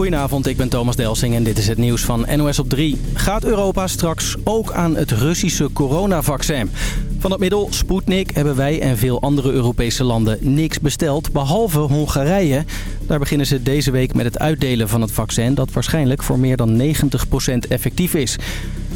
Goedenavond, ik ben Thomas Delsing en dit is het nieuws van NOS op 3. Gaat Europa straks ook aan het Russische coronavaccin? Van het middel Sputnik hebben wij en veel andere Europese landen niks besteld, behalve Hongarije. Daar beginnen ze deze week met het uitdelen van het vaccin dat waarschijnlijk voor meer dan 90% effectief is.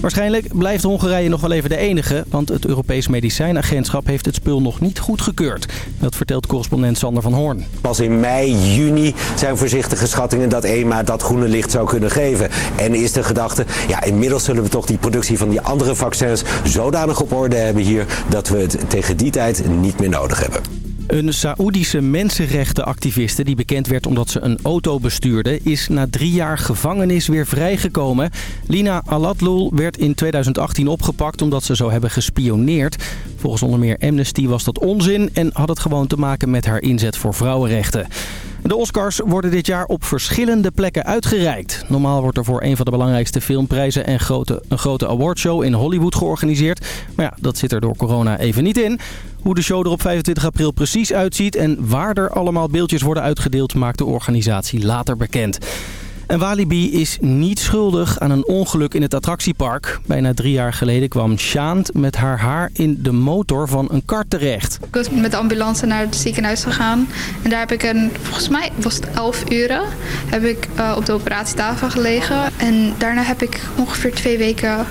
Waarschijnlijk blijft Hongarije nog wel even de enige, want het Europees Medicijnagentschap heeft het spul nog niet goedgekeurd. Dat vertelt correspondent Sander van Hoorn. Pas in mei, juni zijn voorzichtige schattingen dat EMA dat groene licht zou kunnen geven. En is de gedachte, ja inmiddels zullen we toch die productie van die andere vaccins zodanig op orde hebben hier dat we het tegen die tijd niet meer nodig hebben. Een Saoedische mensenrechtenactiviste die bekend werd omdat ze een auto bestuurde... is na drie jaar gevangenis weer vrijgekomen. Lina Aladlul werd in 2018 opgepakt omdat ze zou hebben gespioneerd. Volgens onder meer Amnesty was dat onzin en had het gewoon te maken met haar inzet voor vrouwenrechten. De Oscars worden dit jaar op verschillende plekken uitgereikt. Normaal wordt er voor een van de belangrijkste filmprijzen en grote, een grote awardshow in Hollywood georganiseerd. Maar ja, dat zit er door corona even niet in. Hoe de show er op 25 april precies uitziet en waar er allemaal beeldjes worden uitgedeeld... maakt de organisatie later bekend. En Walibi is niet schuldig aan een ongeluk in het attractiepark. Bijna drie jaar geleden kwam Sjaand met haar haar in de motor van een kar terecht. Ik was met de ambulance naar het ziekenhuis gegaan. En daar heb ik een, volgens mij was het elf uren, heb ik eh, op de operatietafel gelegen. En daarna heb ik ongeveer twee weken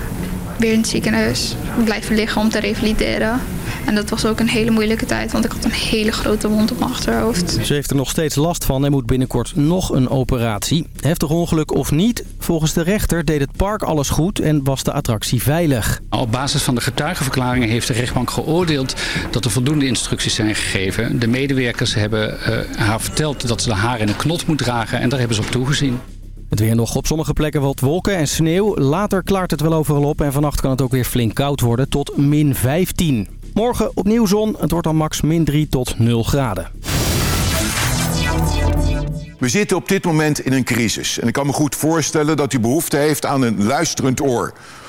weer in het ziekenhuis blijven liggen om te revalideren. En dat was ook een hele moeilijke tijd, want ik had een hele grote wond op mijn achterhoofd. Ze heeft er nog steeds last van en moet binnenkort nog een operatie. Heftig ongeluk of niet, volgens de rechter deed het park alles goed en was de attractie veilig. Op basis van de getuigenverklaringen heeft de rechtbank geoordeeld dat er voldoende instructies zijn gegeven. De medewerkers hebben eh, haar verteld dat ze de haar in een knot moet dragen en daar hebben ze op toegezien. Het weer nog op sommige plekken wat wolken en sneeuw. Later klaart het wel overal op en vannacht kan het ook weer flink koud worden tot min 15. Morgen opnieuw zon. Het wordt dan max min 3 tot 0 graden. We zitten op dit moment in een crisis. En ik kan me goed voorstellen dat u behoefte heeft aan een luisterend oor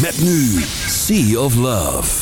Met nu Sea of Love.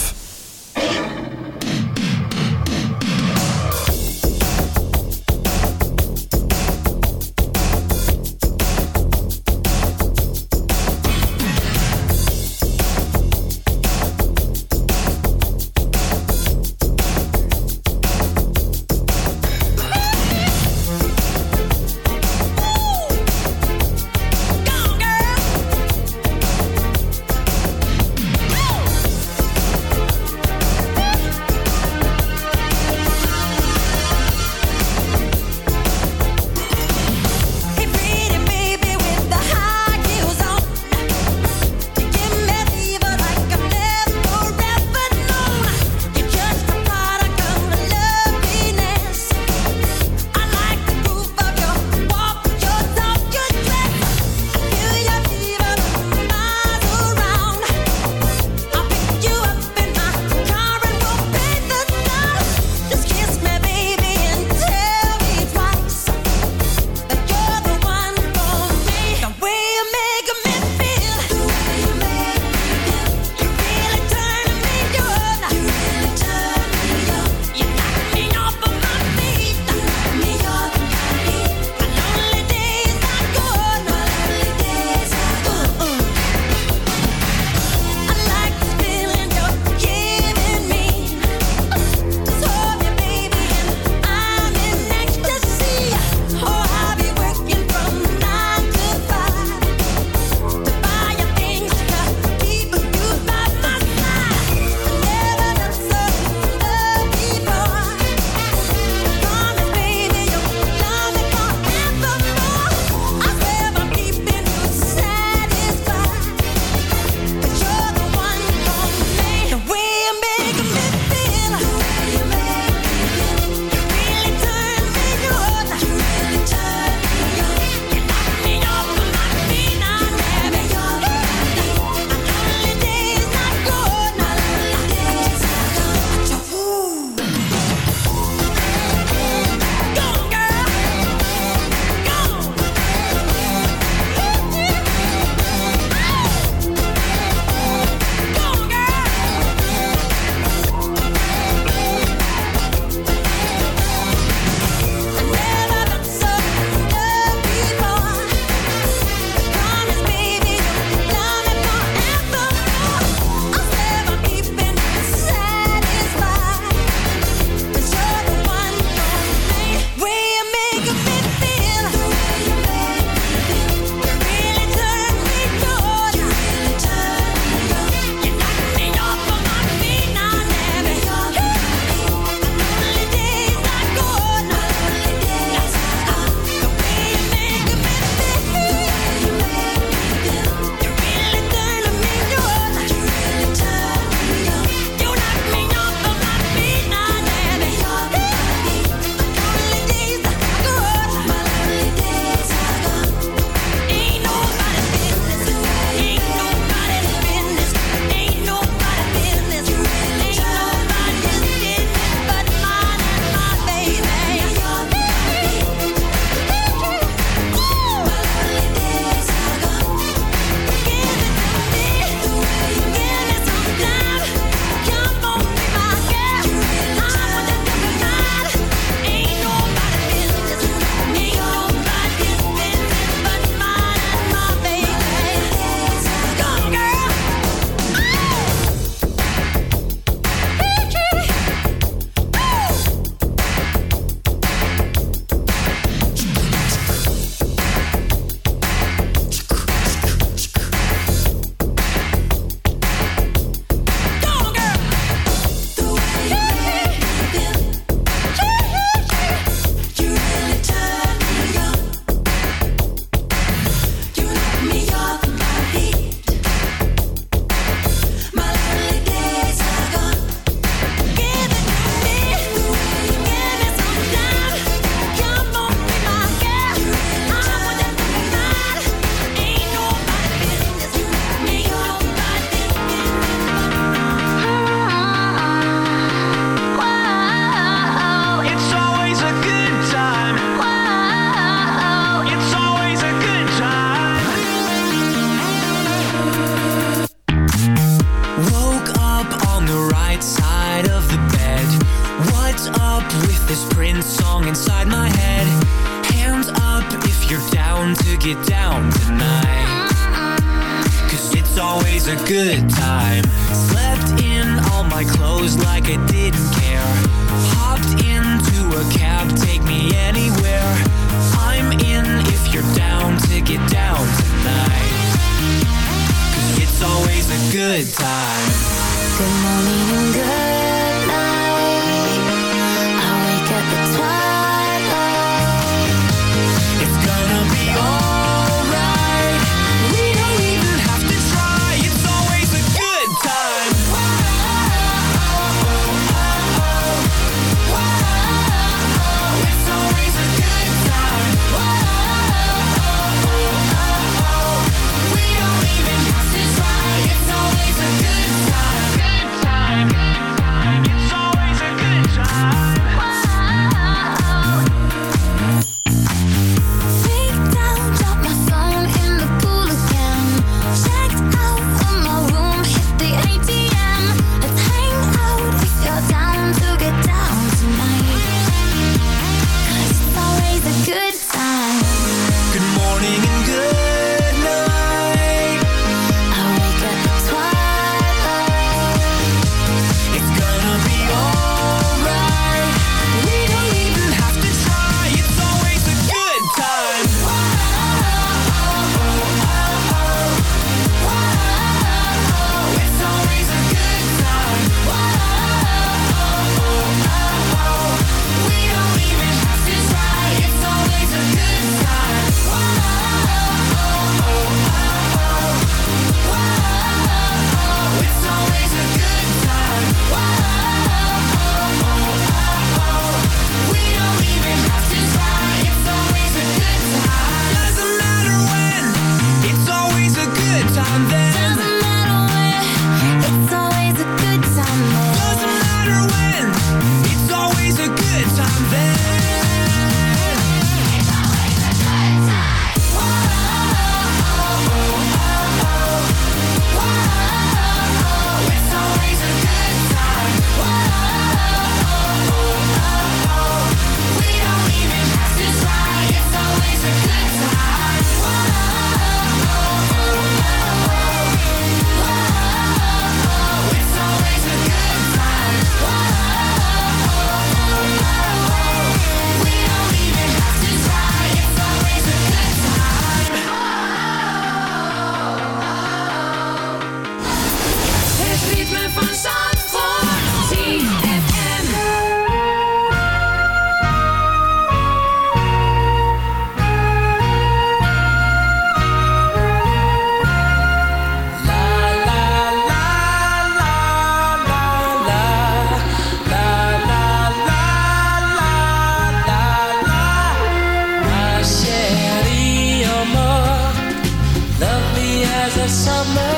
summer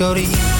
go to you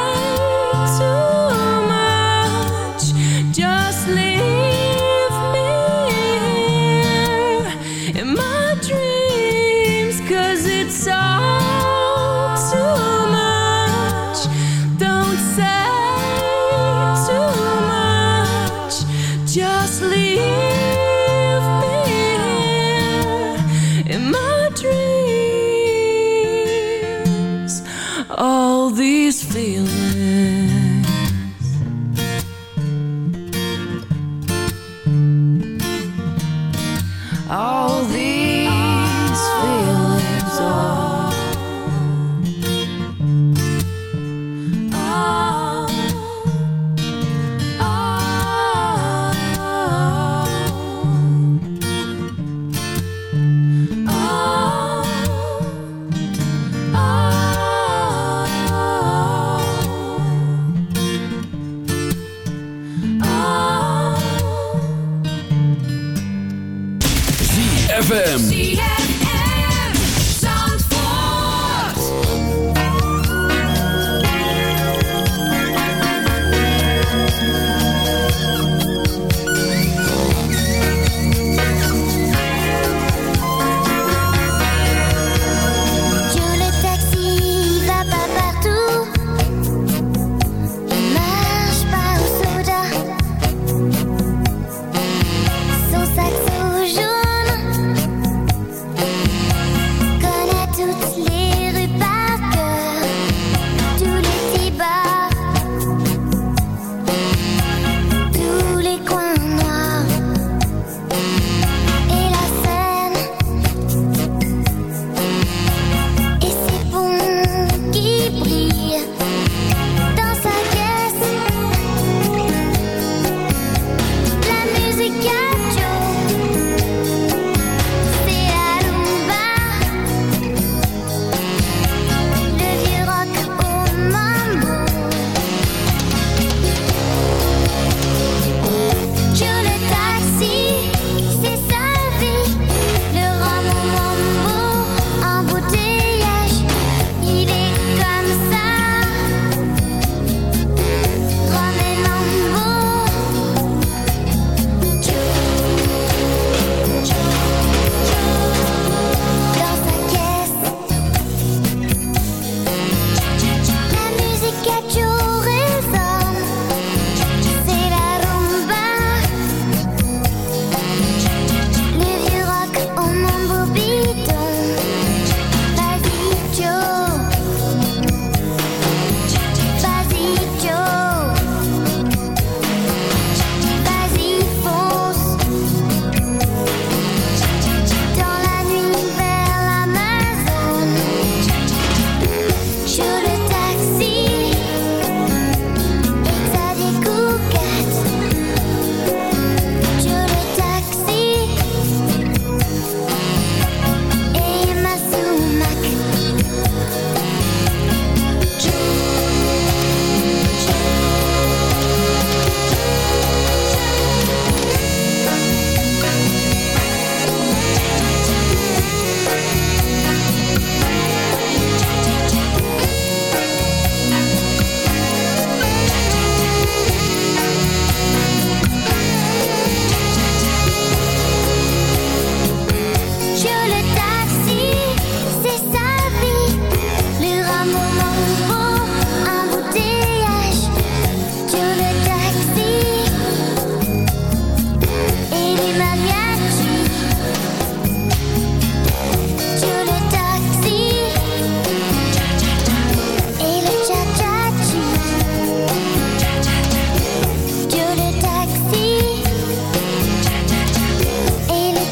Oh.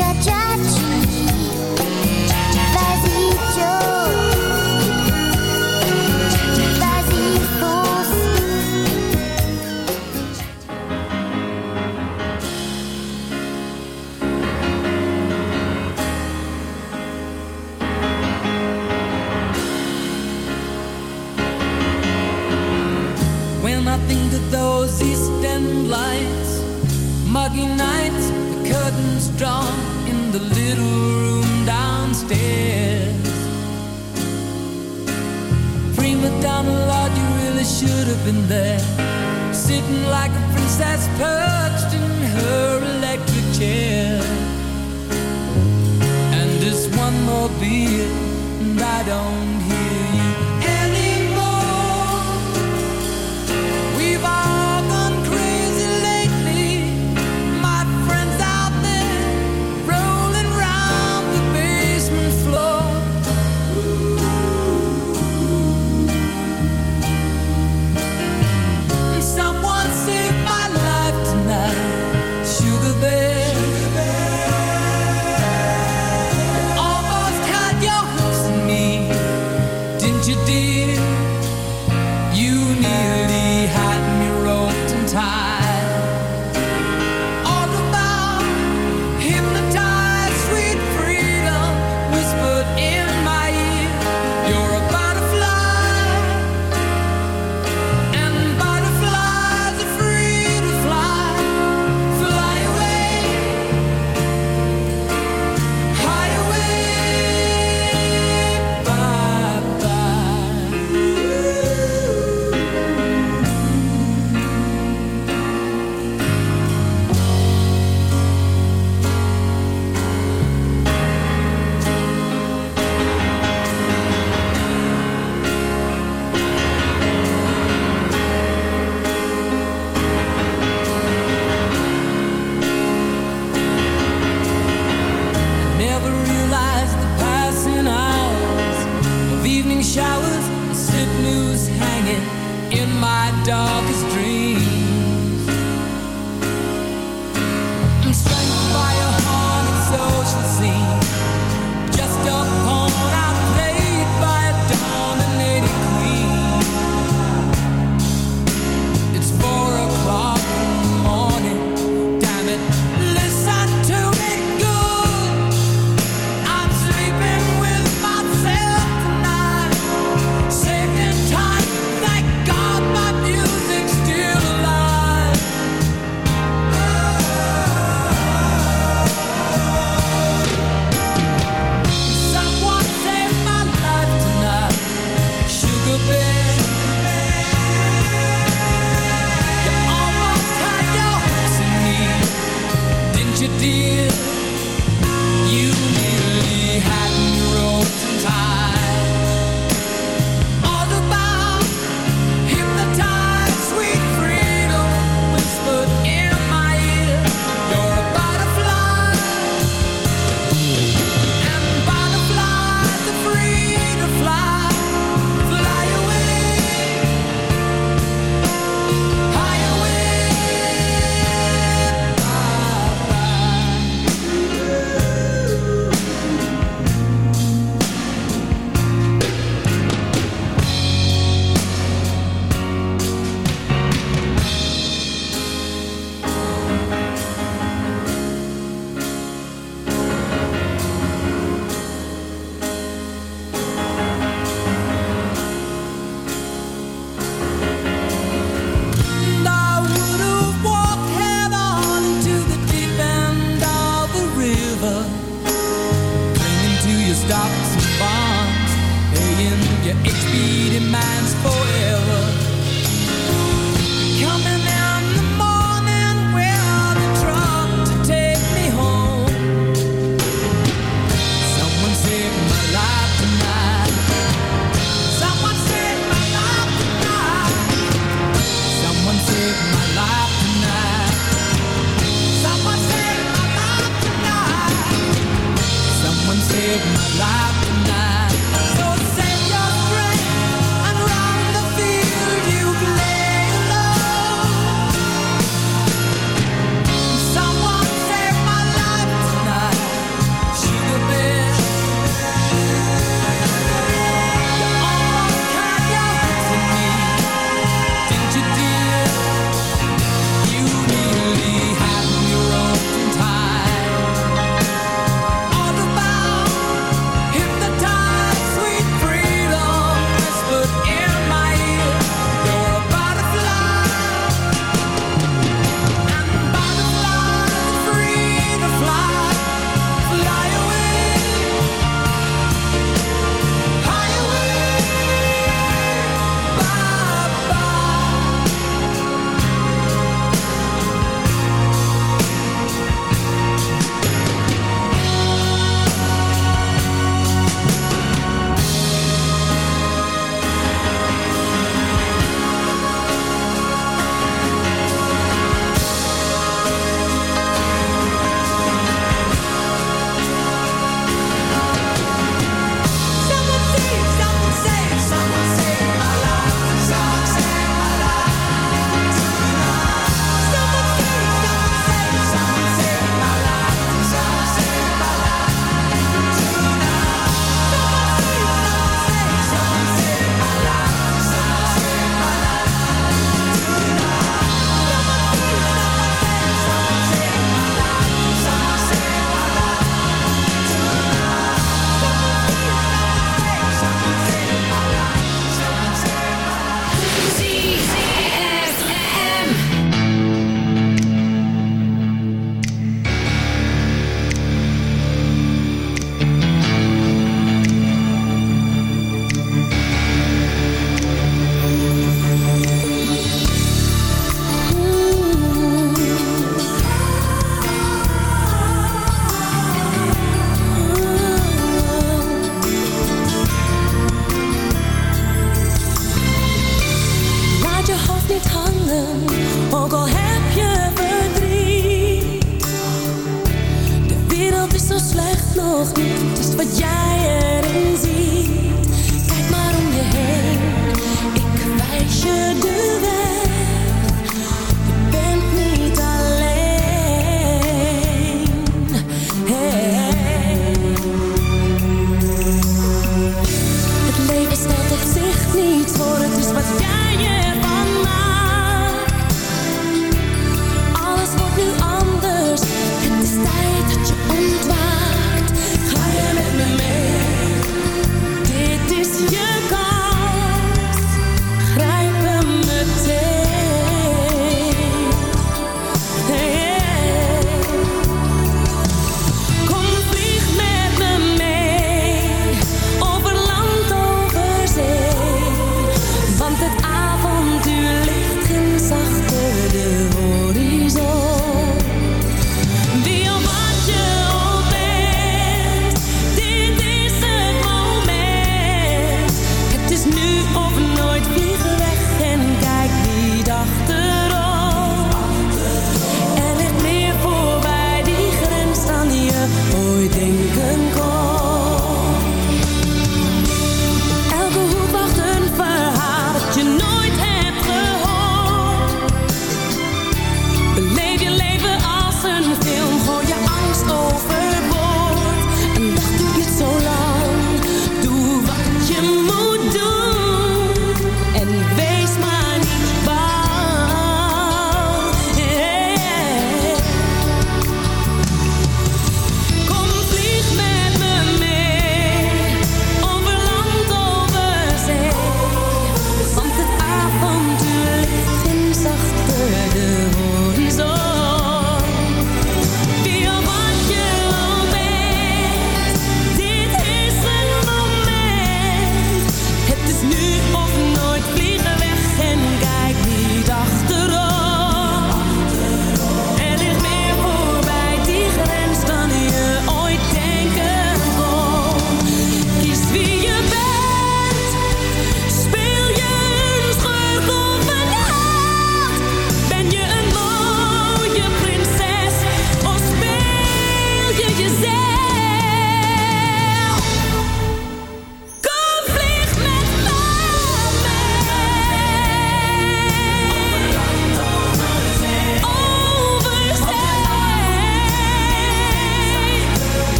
your judge.